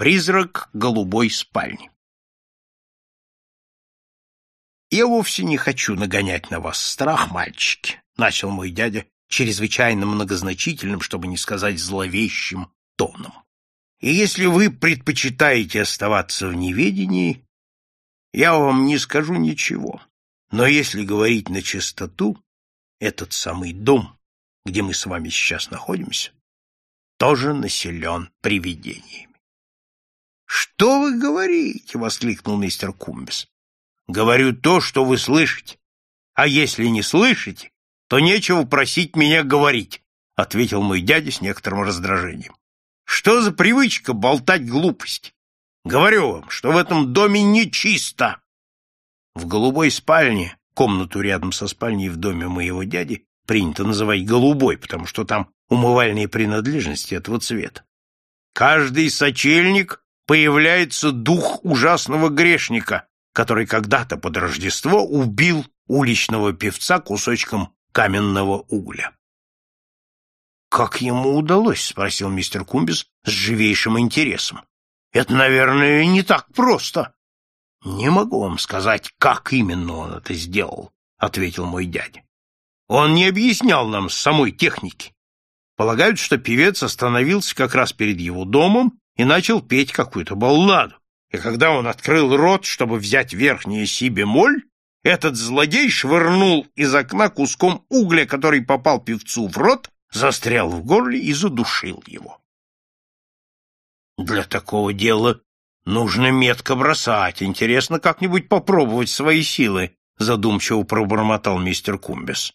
Призрак голубой спальни. «Я вовсе не хочу нагонять на вас страх, мальчики», — начал мой дядя чрезвычайно многозначительным, чтобы не сказать зловещим тоном. «И если вы предпочитаете оставаться в неведении, я вам не скажу ничего. Но если говорить на чистоту, этот самый дом, где мы с вами сейчас находимся, тоже населен привидениями. — Что вы говорите? — воскликнул мистер Кумбис. — Говорю то, что вы слышите. А если не слышите, то нечего просить меня говорить, — ответил мой дядя с некоторым раздражением. — Что за привычка болтать глупость? Говорю вам, что в этом доме нечисто. В голубой спальне, комнату рядом со спальней в доме моего дяди, принято называть голубой, потому что там умывальные принадлежности этого цвета. Каждый сочельник появляется дух ужасного грешника, который когда-то под Рождество убил уличного певца кусочком каменного угля. «Как ему удалось?» — спросил мистер Кумбис с живейшим интересом. «Это, наверное, не так просто». «Не могу вам сказать, как именно он это сделал», — ответил мой дядя. «Он не объяснял нам самой техники. Полагают, что певец остановился как раз перед его домом и начал петь какую-то балладу. И когда он открыл рот, чтобы взять верхнее си-бемоль, этот злодей швырнул из окна куском угля, который попал певцу в рот, застрял в горле и задушил его. Для такого дела нужно метко бросать. Интересно как-нибудь попробовать свои силы, задумчиво пробормотал мистер Кумбес.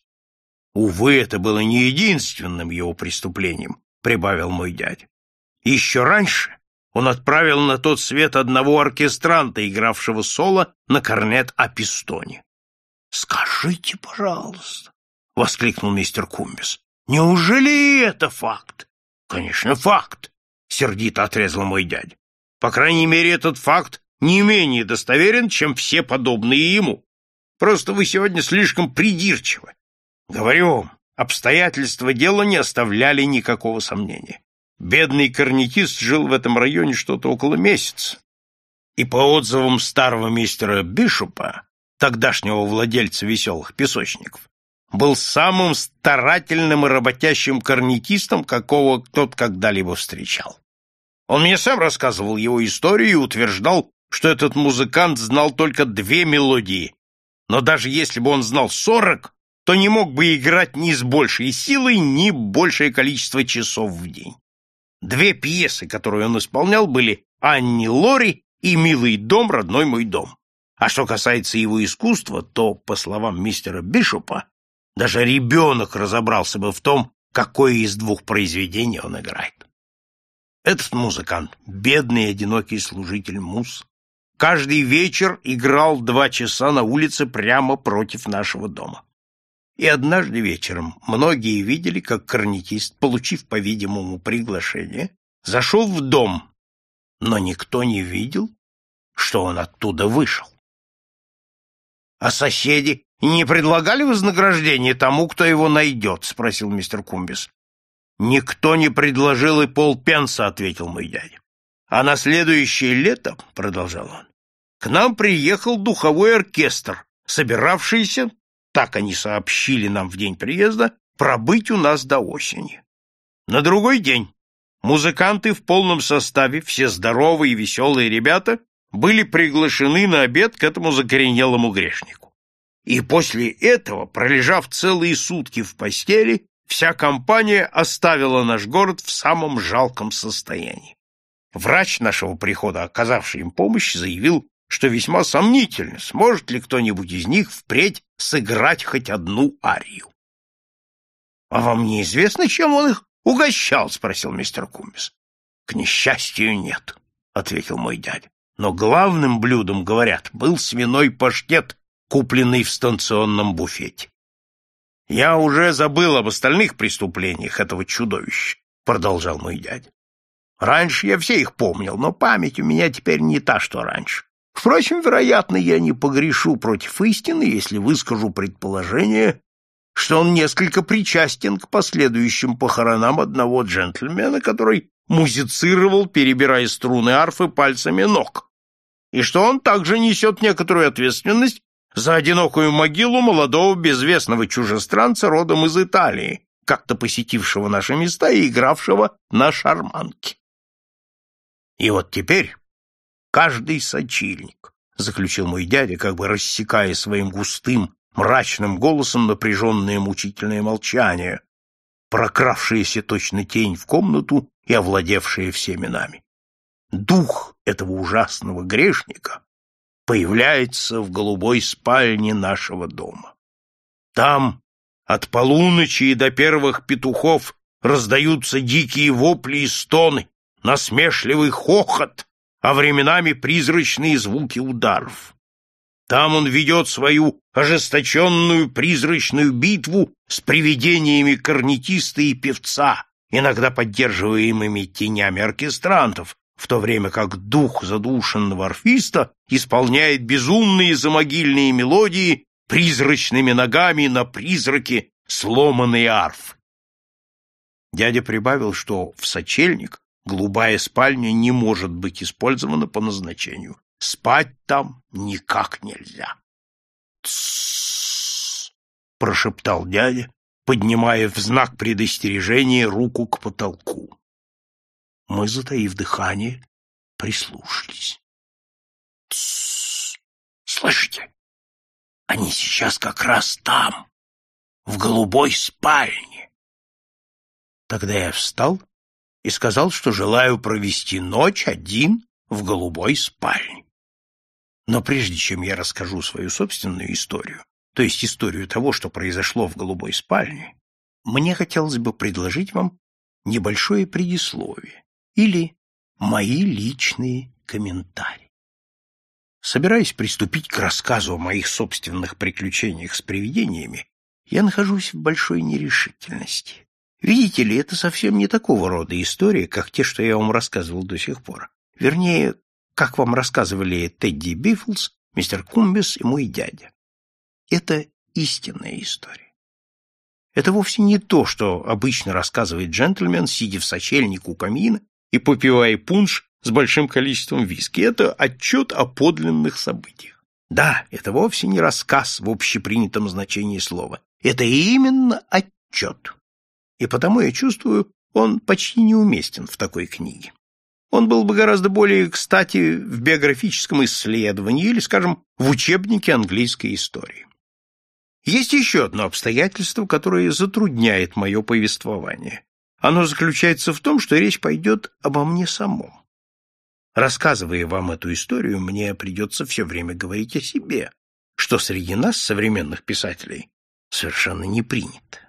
Увы, это было не единственным его преступлением, прибавил мой дядя. Еще раньше он отправил на тот свет одного оркестранта, игравшего соло на корнет Апистоне. «Скажите, пожалуйста», — воскликнул мистер Кумбис, — «неужели это факт?» «Конечно, факт», — сердито отрезал мой дядя. «По крайней мере, этот факт не менее достоверен, чем все подобные ему. Просто вы сегодня слишком придирчивы. Говорю вам, обстоятельства дела не оставляли никакого сомнения. Бедный корнетист жил в этом районе что-то около месяца. И по отзывам старого мистера Бишопа, тогдашнего владельца веселых песочников, был самым старательным и работящим корнетистом, какого тот когда-либо встречал. Он мне сам рассказывал его историю и утверждал, что этот музыкант знал только две мелодии, но даже если бы он знал сорок, то не мог бы играть ни с большей силой, ни большее количество часов в день. Две пьесы, которые он исполнял, были «Анни Лори» и «Милый дом, родной мой дом». А что касается его искусства, то, по словам мистера Бишопа, даже ребенок разобрался бы в том, какое из двух произведений он играет. Этот музыкант, бедный одинокий служитель мус, каждый вечер играл два часа на улице прямо против нашего дома. И однажды вечером многие видели, как корнетист, получив, по-видимому, приглашение, зашел в дом, но никто не видел, что он оттуда вышел. — А соседи не предлагали вознаграждение тому, кто его найдет? — спросил мистер Кумбис. — Никто не предложил и полпенса, — ответил мой дядя. — А на следующее лето, — продолжал он, — к нам приехал духовой оркестр, собиравшийся так они сообщили нам в день приезда, пробыть у нас до осени. На другой день музыканты в полном составе, все здоровые и веселые ребята, были приглашены на обед к этому закоренелому грешнику. И после этого, пролежав целые сутки в постели, вся компания оставила наш город в самом жалком состоянии. Врач нашего прихода, оказавший им помощь, заявил, что весьма сомнительно, сможет ли кто-нибудь из них впредь сыграть хоть одну арию. — А вам неизвестно, чем он их угощал? — спросил мистер Кумис. — К несчастью, нет, — ответил мой дядя. Но главным блюдом, говорят, был свиной паштет, купленный в станционном буфете. Я уже забыл об остальных преступлениях этого чудовища, продолжал мой дядя. Раньше я все их помнил, но память у меня теперь не та, что раньше. Впрочем, вероятно, я не погрешу против истины, если выскажу предположение, что он несколько причастен к последующим похоронам одного джентльмена, который музицировал, перебирая струны арфы пальцами ног, и что он также несет некоторую ответственность за одинокую могилу молодого безвестного чужестранца родом из Италии, как-то посетившего наши места и игравшего на шарманке. И вот теперь каждый сочильник, — заключил мой дядя, как бы рассекая своим густым, мрачным голосом напряженное мучительное молчание, прокравшаяся точно тень в комнату и овладевшая всеми нами. Дух этого ужасного грешника появляется в голубой спальне нашего дома. Там от полуночи до первых петухов раздаются дикие вопли и стоны, насмешливый хохот, а временами призрачные звуки ударов. Там он ведет свою ожесточенную призрачную битву с привидениями корнетиста и певца, иногда поддерживаемыми тенями оркестрантов, в то время как дух задушенного орфиста исполняет безумные замогильные мелодии призрачными ногами на призраке сломанной арф. Дядя прибавил, что в сочельник голубая спальня не может быть использована по назначению. Спать там никак нельзя. «Тссс!» — прошептал дядя, поднимая в знак предостережения руку к потолку. Мы, затаив дыхание, прислушались. «Тссс! Слышите? Они сейчас как раз там, в голубой спальне!» Тогда я встал и сказал, что желаю провести ночь один в голубой спальне. Но прежде чем я расскажу свою собственную историю, то есть историю того, что произошло в голубой спальне, мне хотелось бы предложить вам небольшое предисловие или мои личные комментарии. Собираясь приступить к рассказу о моих собственных приключениях с привидениями, я нахожусь в большой нерешительности. Видите ли, это совсем не такого рода история, как те, что я вам рассказывал до сих пор. Вернее, как вам рассказывали Тедди Бифлс, мистер Кумбис и мой дядя. Это истинная история. Это вовсе не то, что обычно рассказывает джентльмен, сидя в сочельнику у камина и попивая пунш с большим количеством виски. Это отчет о подлинных событиях. Да, это вовсе не рассказ в общепринятом значении слова. Это именно отчет. И потому я чувствую, он почти неуместен в такой книге. Он был бы гораздо более кстати в биографическом исследовании или, скажем, в учебнике английской истории. Есть еще одно обстоятельство, которое затрудняет мое повествование. Оно заключается в том, что речь пойдет обо мне самом. Рассказывая вам эту историю, мне придется все время говорить о себе, что среди нас, современных писателей, совершенно не принято.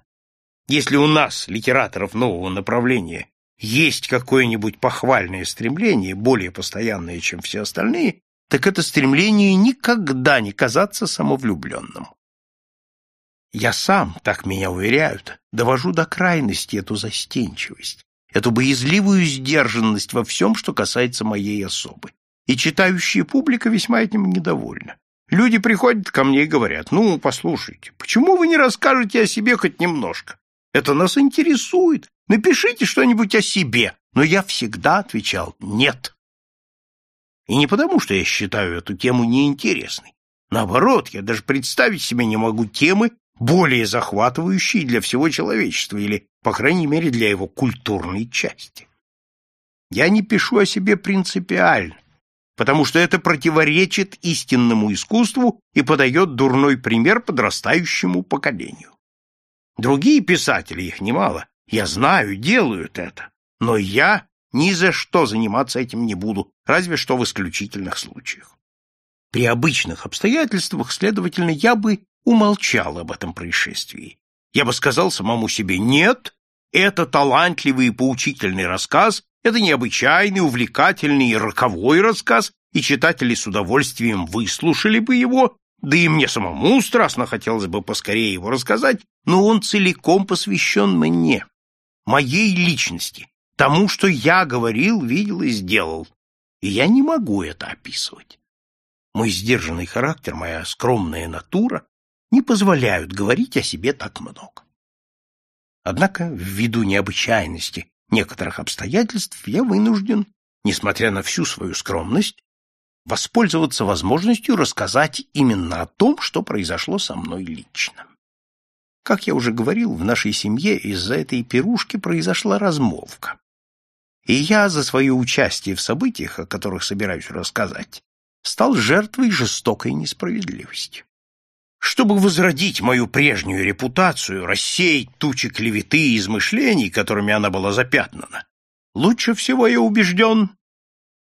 Если у нас, литераторов нового направления, есть какое-нибудь похвальное стремление, более постоянное, чем все остальные, так это стремление никогда не казаться самовлюбленным. Я сам, так меня уверяют, довожу до крайности эту застенчивость, эту боязливую сдержанность во всем, что касается моей особы. И читающая публика весьма этим недовольна. Люди приходят ко мне и говорят, ну, послушайте, почему вы не расскажете о себе хоть немножко? Это нас интересует. Напишите что-нибудь о себе. Но я всегда отвечал «нет». И не потому, что я считаю эту тему неинтересной. Наоборот, я даже представить себе не могу темы, более захватывающие для всего человечества или, по крайней мере, для его культурной части. Я не пишу о себе принципиально, потому что это противоречит истинному искусству и подает дурной пример подрастающему поколению. Другие писатели, их немало, я знаю, делают это, но я ни за что заниматься этим не буду, разве что в исключительных случаях. При обычных обстоятельствах, следовательно, я бы умолчал об этом происшествии. Я бы сказал самому себе «нет», это талантливый и поучительный рассказ, это необычайный, увлекательный и роковой рассказ, и читатели с удовольствием выслушали бы его да и мне самому страстно хотелось бы поскорее его рассказать, но он целиком посвящен мне, моей личности, тому, что я говорил, видел и сделал. И я не могу это описывать. Мой сдержанный характер, моя скромная натура не позволяют говорить о себе так много. Однако, ввиду необычайности некоторых обстоятельств я вынужден, несмотря на всю свою скромность, воспользоваться возможностью рассказать именно о том, что произошло со мной лично. Как я уже говорил, в нашей семье из-за этой пирушки произошла размолвка. И я за свое участие в событиях, о которых собираюсь рассказать, стал жертвой жестокой несправедливости. Чтобы возродить мою прежнюю репутацию, рассеять тучи клеветы и измышлений, которыми она была запятнана, лучше всего я убежден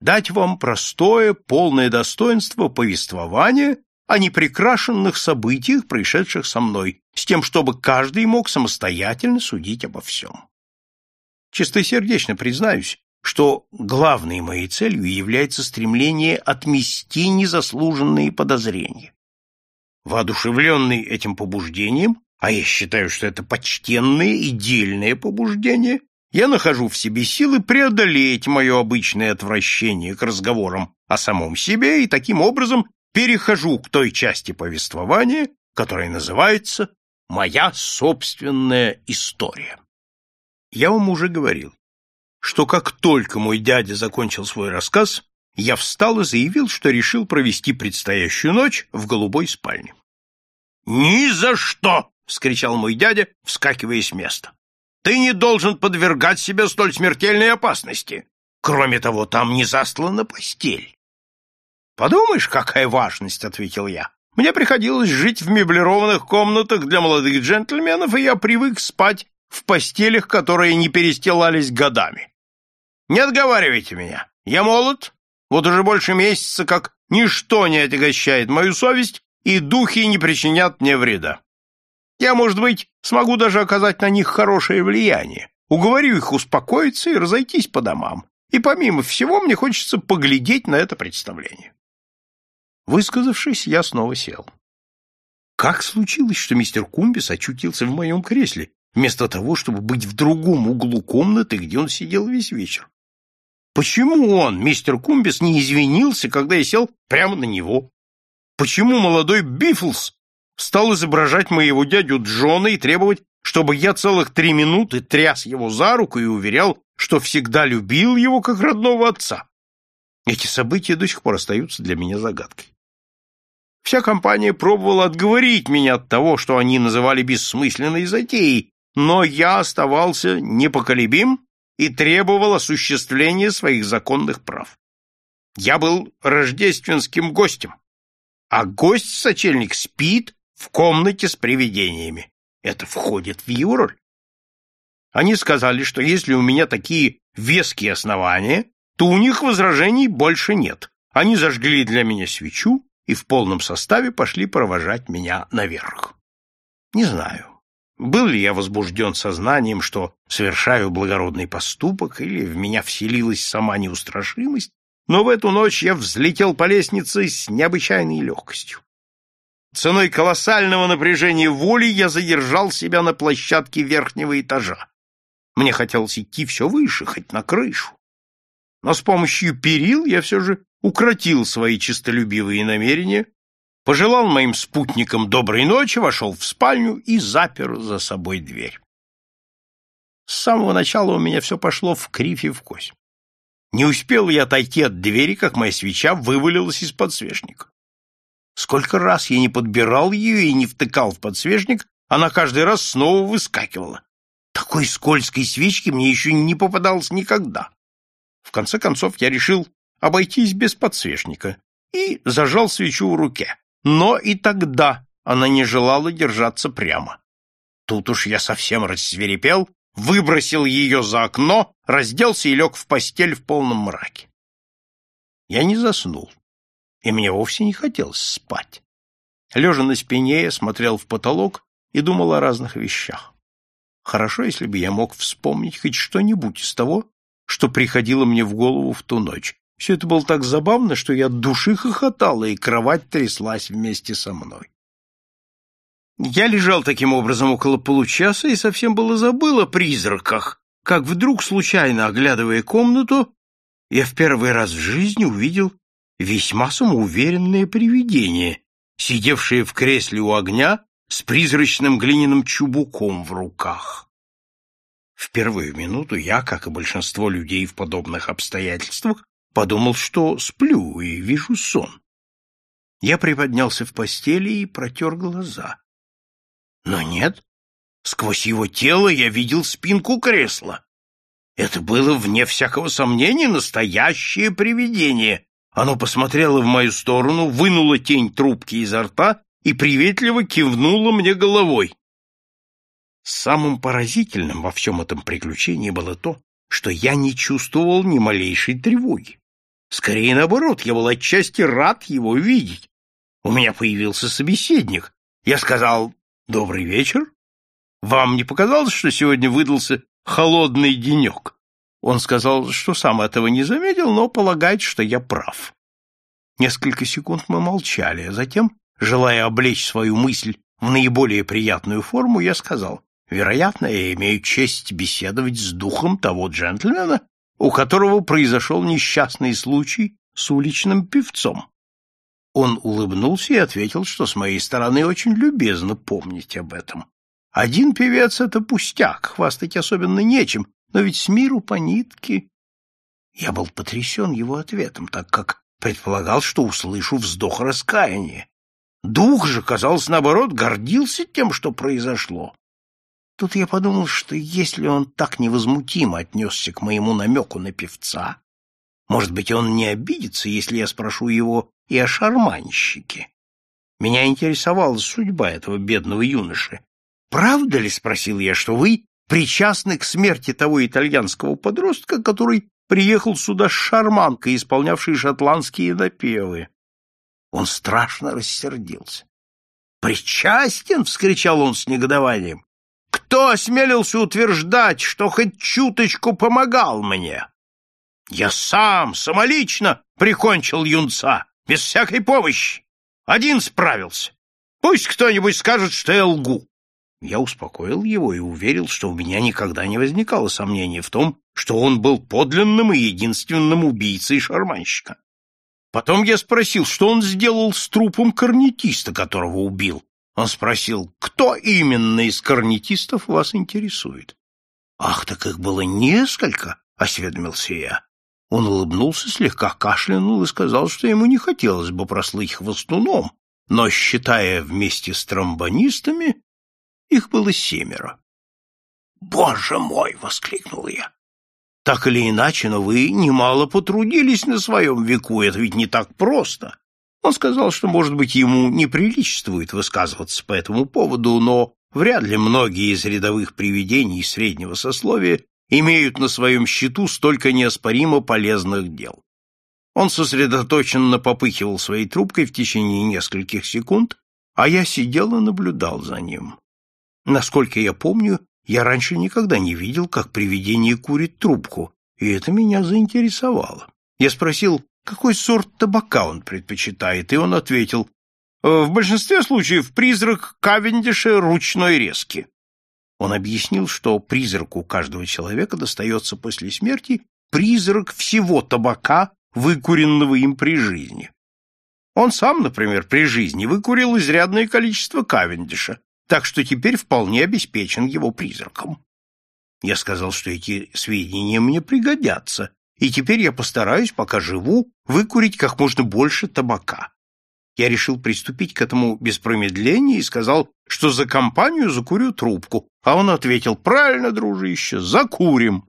дать вам простое, полное достоинство повествования о непрекрашенных событиях, происшедших со мной, с тем, чтобы каждый мог самостоятельно судить обо всем. Чистосердечно признаюсь, что главной моей целью является стремление отмести незаслуженные подозрения. Воодушевленный этим побуждением, а я считаю, что это почтенное и дельное побуждение, я нахожу в себе силы преодолеть мое обычное отвращение к разговорам о самом себе и таким образом перехожу к той части повествования, которая называется «Моя собственная история». Я вам уже говорил, что как только мой дядя закончил свой рассказ, я встал и заявил, что решил провести предстоящую ночь в голубой спальне. «Ни за что!» — вскричал мой дядя, вскакивая с места. «Ты не должен подвергать себя столь смертельной опасности. Кроме того, там не заслана постель». «Подумаешь, какая важность!» — ответил я. «Мне приходилось жить в меблированных комнатах для молодых джентльменов, и я привык спать в постелях, которые не перестилались годами. Не отговаривайте меня. Я молод, вот уже больше месяца, как ничто не отягощает мою совесть, и духи не причинят мне вреда. Я, может быть, смогу даже оказать на них хорошее влияние, уговорю их успокоиться и разойтись по домам. И помимо всего, мне хочется поглядеть на это представление. Высказавшись, я снова сел. Как случилось, что мистер Кумбис очутился в моем кресле, вместо того, чтобы быть в другом углу комнаты, где он сидел весь вечер. Почему он, мистер Кумбис, не извинился, когда я сел прямо на него? Почему молодой Бифлс стал изображать моего дядю Джона и требовать, чтобы я целых три минуты тряс его за руку и уверял, что всегда любил его как родного отца? Эти события до сих пор остаются для меня загадкой. Вся компания пробовала отговорить меня от того, что они называли бессмысленной затеей, но я оставался непоколебим и требовал осуществления своих законных прав. Я был рождественским гостем, а гость-сочельник спит в комнате с привидениями. Это входит в его. Они сказали, что если у меня такие веские основания, то у них возражений больше нет. Они зажгли для меня свечу и в полном составе пошли провожать меня наверх. Не знаю, был ли я возбужден сознанием, что совершаю благородный поступок, или в меня вселилась сама неустрашимость, но в эту ночь я взлетел по лестнице с необычайной легкостью. Ценой колоссального напряжения воли я задержал себя на площадке верхнего этажа. Мне хотелось идти все выше, хоть на крышу. Но с помощью перил я все же укротил свои честолюбивые намерения пожелал моим спутникам доброй ночи, вошел в спальню и запер за собой дверь. С самого начала у меня все пошло в кривь и в кость. Не успел я отойти от двери, как моя свеча вывалилась из подсвечника. Сколько раз я не подбирал ее и не втыкал в подсвечник, она каждый раз снова выскакивала. Такой скользкой свечки мне еще не попадалось никогда. В конце концов я решил обойтись без подсвечника и зажал свечу в руке. Но и тогда она не желала держаться прямо. Тут уж я совсем рассверепел, выбросил ее за окно, разделся и лег в постель в полном мраке. Я не заснул, и мне вовсе не хотелось спать. Лежа на спине, я смотрел в потолок и думал о разных вещах. Хорошо, если бы я мог вспомнить хоть что-нибудь из того, что приходило мне в голову в ту ночь, все это было так забавно, что я от души хохотала, и кровать тряслась вместе со мной. Я лежал таким образом около получаса и совсем было забыл о призраках, как вдруг, случайно оглядывая комнату, я в первый раз в жизни увидел весьма самоуверенное привидение, сидевшее в кресле у огня с призрачным глиняным чубуком в руках. В первую минуту я, как и большинство людей в подобных обстоятельствах, подумал, что сплю и вижу сон. Я приподнялся в постели и протер глаза. Но нет, сквозь его тело я видел спинку кресла. Это было, вне всякого сомнения, настоящее привидение. Оно посмотрело в мою сторону, вынуло тень трубки изо рта и приветливо кивнуло мне головой. Самым поразительным во всем этом приключении было то, что я не чувствовал ни малейшей тревоги. Скорее наоборот, я был отчасти рад его видеть. У меня появился собеседник. Я сказал «Добрый вечер». Вам не показалось, что сегодня выдался холодный денек? Он сказал, что сам этого не заметил, но полагает, что я прав. Несколько секунд мы молчали, а затем, желая облечь свою мысль в наиболее приятную форму, я сказал, вероятно, я имею честь беседовать с духом того джентльмена, у которого произошел несчастный случай с уличным певцом. Он улыбнулся и ответил, что с моей стороны очень любезно помнить об этом. Один певец — это пустяк, хвастать особенно нечем, но ведь с миру по нитке. Я был потрясен его ответом, так как предполагал, что услышу вздох раскаяния. Дух же, казалось, наоборот, гордился тем, что произошло. Тут я подумал, что если он так невозмутимо отнесся к моему намеку на певца, может быть, он не обидится, если я спрошу его и о шарманщике. Меня интересовала судьба этого бедного юноши. «Правда ли, — спросил я, — что вы причастны к смерти того итальянского подростка, который приехал сюда с шарманкой, исполнявшей шотландские напевы?» Он страшно рассердился. «Причастен!» — вскричал он с негодованием. «Кто осмелился утверждать, что хоть чуточку помогал мне?» «Я сам, самолично прикончил юнца, без всякой помощи. Один справился. Пусть кто-нибудь скажет, что я лгу. Я успокоил его и уверил, что у меня никогда не возникало сомнений в том, что он был подлинным и единственным убийцей шарманщика. Потом я спросил, что он сделал с трупом корнетиста, которого убил. Он спросил, кто именно из корнетистов вас интересует? — Ах, так их было несколько, — осведомился я. Он улыбнулся, слегка кашлянул и сказал, что ему не хотелось бы прослыть хвостуном, но, считая вместе с тромбонистами, их было семеро. «Боже мой!» — воскликнул я. «Так или иначе, но вы немало потрудились на своем веку, это ведь не так просто». Он сказал, что, может быть, ему не приличествует высказываться по этому поводу, но вряд ли многие из рядовых привидений среднего сословия имеют на своем счету столько неоспоримо полезных дел. Он сосредоточенно попыхивал своей трубкой в течение нескольких секунд, а я сидел и наблюдал за ним. Насколько я помню, я раньше никогда не видел, как привидение курит трубку, и это меня заинтересовало. Я спросил, какой сорт табака он предпочитает, и он ответил, «Э, в большинстве случаев призрак Кавендиша ручной резки. Он объяснил, что призраку каждого человека достается после смерти призрак всего табака, выкуренного им при жизни. Он сам, например, при жизни выкурил изрядное количество Кавендиша, так что теперь вполне обеспечен его призраком. Я сказал, что эти сведения мне пригодятся, и теперь я постараюсь, пока живу, выкурить как можно больше табака. Я решил приступить к этому без промедления и сказал, что за компанию закурю трубку, а он ответил, правильно, дружище, закурим.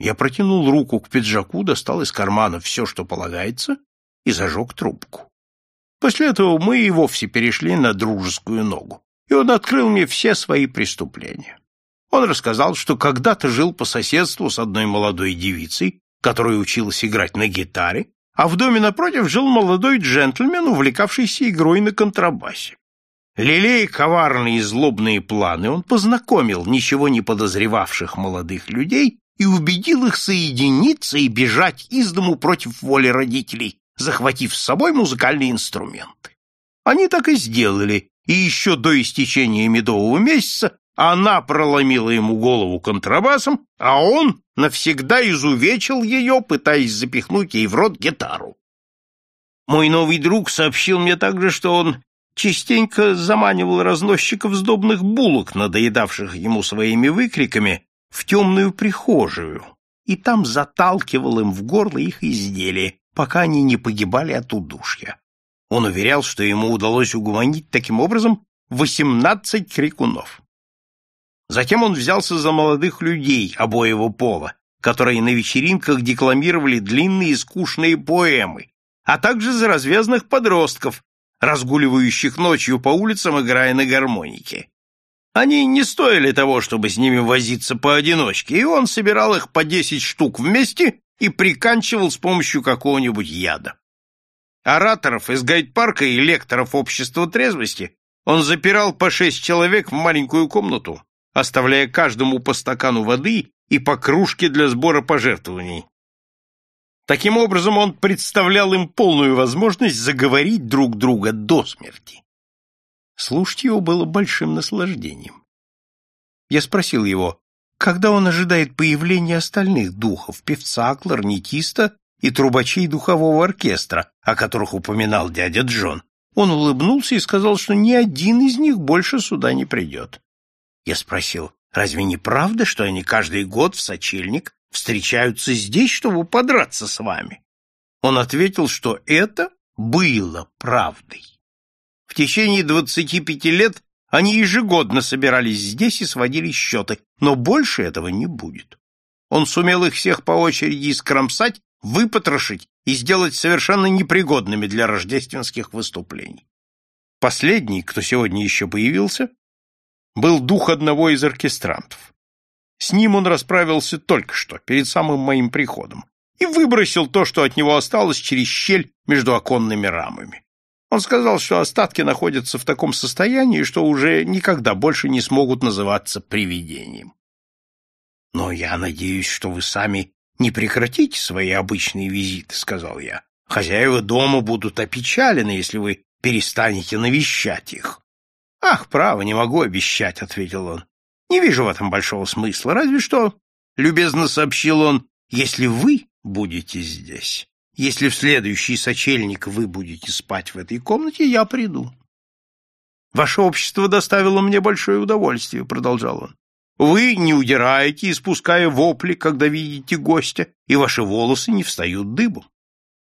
Я протянул руку к пиджаку, достал из кармана все, что полагается, и зажег трубку. После этого мы и вовсе перешли на дружескую ногу и он открыл мне все свои преступления. Он рассказал, что когда-то жил по соседству с одной молодой девицей, которая училась играть на гитаре, а в доме напротив жил молодой джентльмен, увлекавшийся игрой на контрабасе. Лелея коварные и злобные планы, он познакомил ничего не подозревавших молодых людей и убедил их соединиться и бежать из дому против воли родителей, захватив с собой музыкальные инструменты. Они так и сделали, и еще до истечения медового месяца она проломила ему голову контрабасом, а он навсегда изувечил ее, пытаясь запихнуть ей в рот гитару. Мой новый друг сообщил мне также, что он частенько заманивал разносчиков сдобных булок, надоедавших ему своими выкриками, в темную прихожую и там заталкивал им в горло их изделия, пока они не погибали от удушья. Он уверял, что ему удалось угомонить таким образом восемнадцать крикунов. Затем он взялся за молодых людей обоего пола, которые на вечеринках декламировали длинные и скучные поэмы, а также за развязных подростков, разгуливающих ночью по улицам, играя на гармонике. Они не стоили того, чтобы с ними возиться поодиночке, и он собирал их по десять штук вместе и приканчивал с помощью какого-нибудь яда. Ораторов из гайд-парка и лекторов общества трезвости он запирал по шесть человек в маленькую комнату, оставляя каждому по стакану воды и по кружке для сбора пожертвований. Таким образом, он представлял им полную возможность заговорить друг друга до смерти. Слушать его было большим наслаждением. Я спросил его, когда он ожидает появления остальных духов, певца, кларнетиста и трубачей духового оркестра, о которых упоминал дядя Джон. Он улыбнулся и сказал, что ни один из них больше сюда не придет. Я спросил, разве не правда, что они каждый год в сочельник встречаются здесь, чтобы подраться с вами? Он ответил, что это было правдой. В течение двадцати пяти лет они ежегодно собирались здесь и сводили счеты, но больше этого не будет. Он сумел их всех по очереди искромсать, выпотрошить и сделать совершенно непригодными для рождественских выступлений. Последний, кто сегодня еще появился, был дух одного из оркестрантов. С ним он расправился только что, перед самым моим приходом, и выбросил то, что от него осталось, через щель между оконными рамами. Он сказал, что остатки находятся в таком состоянии, что уже никогда больше не смогут называться привидением. Но я надеюсь, что вы сами не прекратите свои обычные визиты, сказал я. Хозяева дома будут опечалены, если вы перестанете навещать их. Ах, право, не могу обещать, ответил он. Не вижу в этом большого смысла, разве что, любезно сообщил он, если вы будете здесь, если в следующий сочельник вы будете спать в этой комнате, я приду. Ваше общество доставило мне большое удовольствие, продолжал он. Вы не удираете, испуская вопли, когда видите гостя, и ваши волосы не встают дыбом.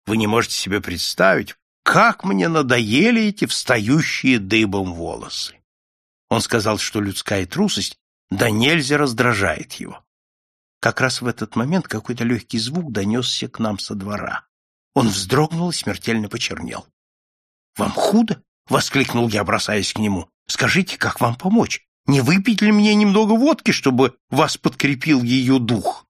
Вы не можете себе представить, как мне надоели эти встающие дыбом волосы. Он сказал, что людская трусость да нельзя раздражает его. Как раз в этот момент какой-то легкий звук донесся к нам со двора. Он вздрогнул и смертельно почернел. «Вам худо?» — воскликнул я, бросаясь к нему. «Скажите, как вам помочь? Не выпить ли мне немного водки, чтобы вас подкрепил ее дух?»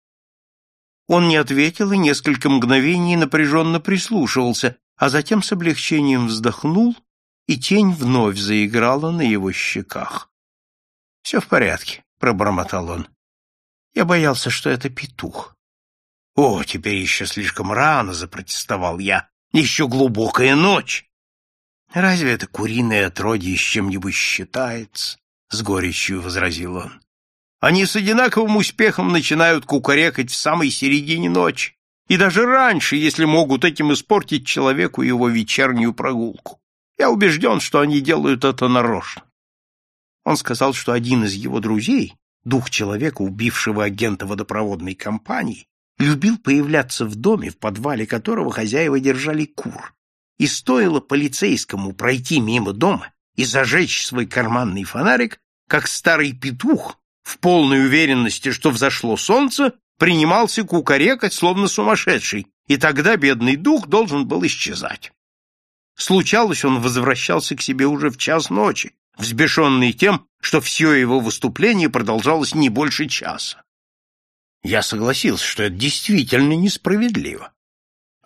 Он не ответил и несколько мгновений напряженно прислушивался, а затем с облегчением вздохнул, и тень вновь заиграла на его щеках. «Все в порядке», — пробормотал он. «Я боялся, что это петух. «О, теперь еще слишком рано», — запротестовал я. «Еще глубокая ночь». «Разве это куриное отродье с чем-нибудь считается?» — с горечью возразил он. «Они с одинаковым успехом начинают кукарекать в самой середине ночи, и даже раньше, если могут этим испортить человеку его вечернюю прогулку. Я убежден, что они делают это нарочно». Он сказал, что один из его друзей, дух человека, убившего агента водопроводной компании, любил появляться в доме, в подвале которого хозяева держали кур. И стоило полицейскому пройти мимо дома и зажечь свой карманный фонарик, как старый петух, в полной уверенности, что взошло солнце, принимался кукарекать, словно сумасшедший, и тогда бедный дух должен был исчезать. Случалось, он возвращался к себе уже в час ночи, взбешенный тем, что все его выступление продолжалось не больше часа. Я согласился, что это действительно несправедливо.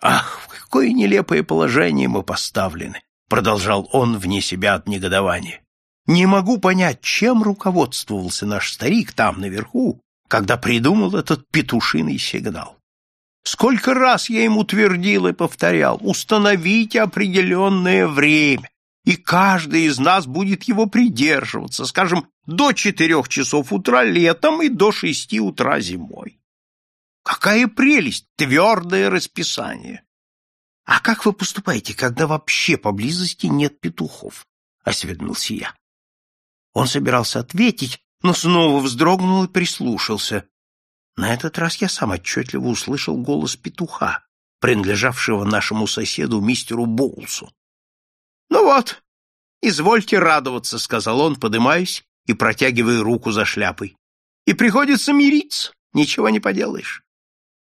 «Ах, в какое нелепое положение мы поставлены!» — продолжал он вне себя от негодования. «Не могу понять, чем руководствовался наш старик там наверху, когда придумал этот петушиный сигнал. Сколько раз я ему твердил и повторял, установите определенное время, и каждый из нас будет его придерживаться, скажем, до четырех часов утра летом и до шести утра зимой. Какая прелесть, твердое расписание! А как вы поступаете, когда вообще поблизости нет петухов? — осведомился я. Он собирался ответить, но снова вздрогнул и прислушался. На этот раз я сам отчетливо услышал голос петуха, принадлежавшего нашему соседу мистеру Боулсу. — Ну вот, извольте радоваться, — сказал он, подымаясь и протягивая руку за шляпой. — И приходится мириться, ничего не поделаешь.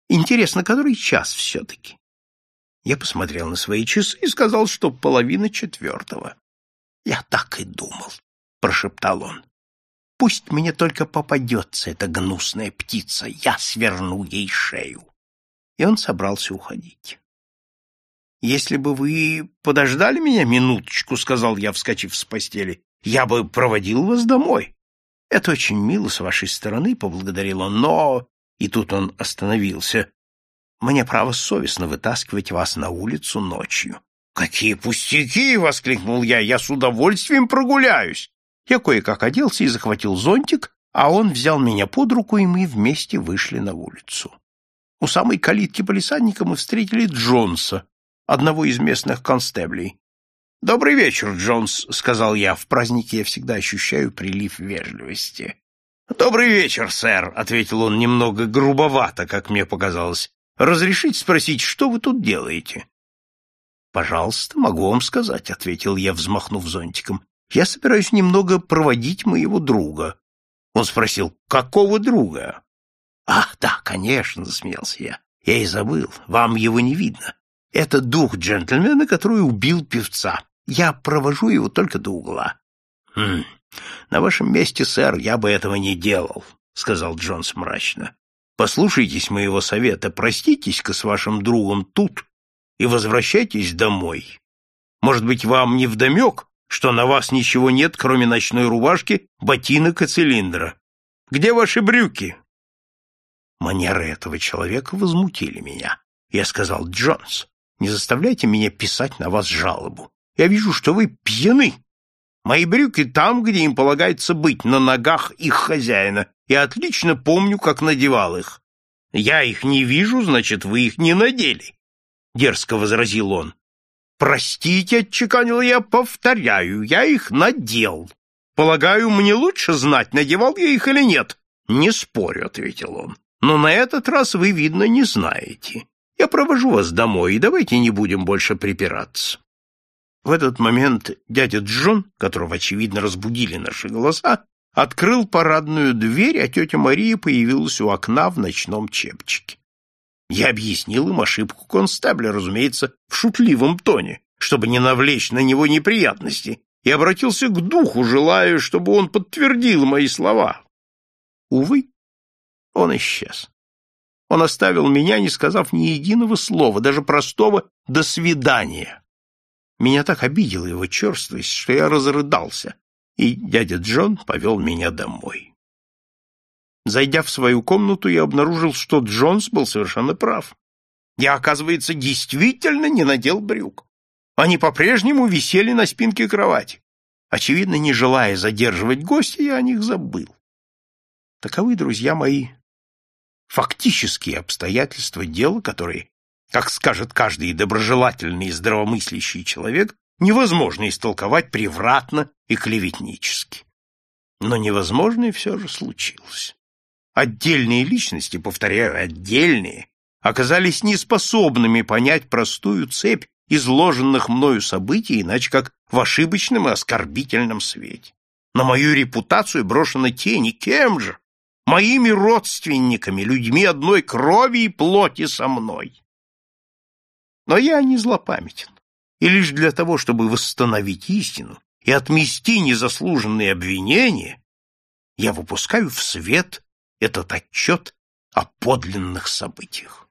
Интересно, который час все-таки? Я посмотрел на свои часы и сказал, что половина четвертого. — Я так и думал, — прошептал он. — Пусть мне только попадется эта гнусная птица, я сверну ей шею. И он собрался уходить. — Если бы вы подождали меня минуточку, — сказал я, вскочив с постели, — я бы проводил вас домой. — Это очень мило с вашей стороны, — поблагодарил он, — но... И тут он остановился. Мне, право, совестно вытаскивать вас на улицу ночью. «Какие пустяки!» — воскликнул я. «Я с удовольствием прогуляюсь!» Я кое-как оделся и захватил зонтик, а он взял меня под руку, и мы вместе вышли на улицу. У самой калитки полисадника мы встретили Джонса, одного из местных констеблей. «Добрый вечер, Джонс», — сказал я. В празднике я всегда ощущаю прилив вежливости. «Добрый вечер, сэр», — ответил он немного грубовато, как мне показалось. «Разрешите спросить, что вы тут делаете?» «Пожалуйста, могу вам сказать», — ответил я, взмахнув зонтиком. «Я собираюсь немного проводить моего друга». Он спросил, «Какого друга?» «Ах, да, конечно», — засмеялся я. «Я и забыл, вам его не видно. Это дух джентльмена, который убил певца. Я провожу его только до угла». «Хм, на вашем месте, сэр, я бы этого не делал, сказал Джонс мрачно. Послушайтесь моего совета, проститесь-ка с вашим другом тут и возвращайтесь домой. Может быть, вам не вдомек, что на вас ничего нет, кроме ночной рубашки, ботинок и цилиндра? Где ваши брюки? Манеры этого человека возмутили меня. Я сказал, Джонс, не заставляйте меня писать на вас жалобу. Я вижу, что вы пьяны. Мои брюки там, где им полагается быть, на ногах их хозяина. Я отлично помню, как надевал их. Я их не вижу, значит, вы их не надели. Дерзко возразил он. Простите, отчеканил я, повторяю, я их надел. Полагаю, мне лучше знать, надевал я их или нет. Не спорю, ответил он. Но на этот раз вы, видно, не знаете. Я провожу вас домой, и давайте не будем больше припираться. В этот момент дядя Джон, которого, очевидно, разбудили наши голоса, открыл парадную дверь, а тетя Мария появилась у окна в ночном чепчике. Я объяснил им ошибку констебля, разумеется, в шутливом тоне, чтобы не навлечь на него неприятности, и обратился к духу, желая, чтобы он подтвердил мои слова. Увы, он исчез. Он оставил меня, не сказав ни единого слова, даже простого «до свидания». Меня так обидела его черствость, что я разрыдался, и дядя Джон повел меня домой. Зайдя в свою комнату, я обнаружил, что Джонс был совершенно прав. Я, оказывается, действительно не надел брюк. Они по-прежнему висели на спинке кровати. Очевидно, не желая задерживать гостя, я о них забыл. Таковы, друзья мои, фактические обстоятельства дела, которые как скажет каждый доброжелательный и здравомыслящий человек, невозможно истолковать превратно и клеветнически. Но невозможное все же случилось. Отдельные личности, повторяю, отдельные, оказались неспособными понять простую цепь изложенных мною событий, иначе как в ошибочном и оскорбительном свете. На мою репутацию брошена тень, кем же? Моими родственниками, людьми одной крови и плоти со мной. Но я не злопамятен, и лишь для того, чтобы восстановить истину и отмести незаслуженные обвинения, я выпускаю в свет этот отчет о подлинных событиях.